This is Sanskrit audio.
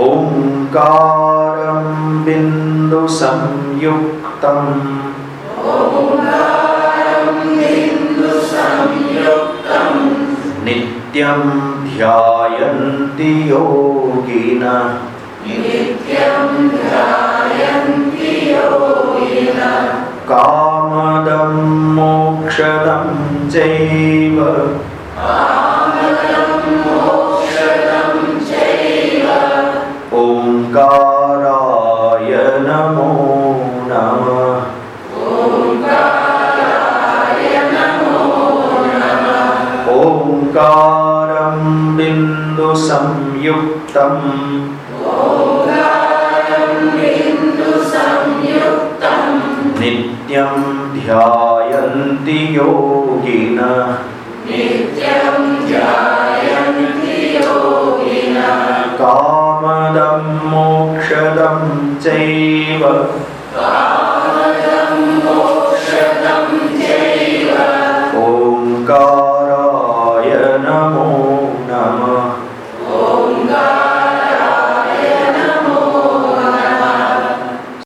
ओङ्कारं बिन्दुसंयुक्तम् नित्यं ध्यायन्ति योगिनः। कामदं मोक्षदं चैव ओङ्काराय नमो नमः। ओङ्कारं बिन्दुसंयुक्तम्। नित्यं ध्यायन्ति योगिनः चैव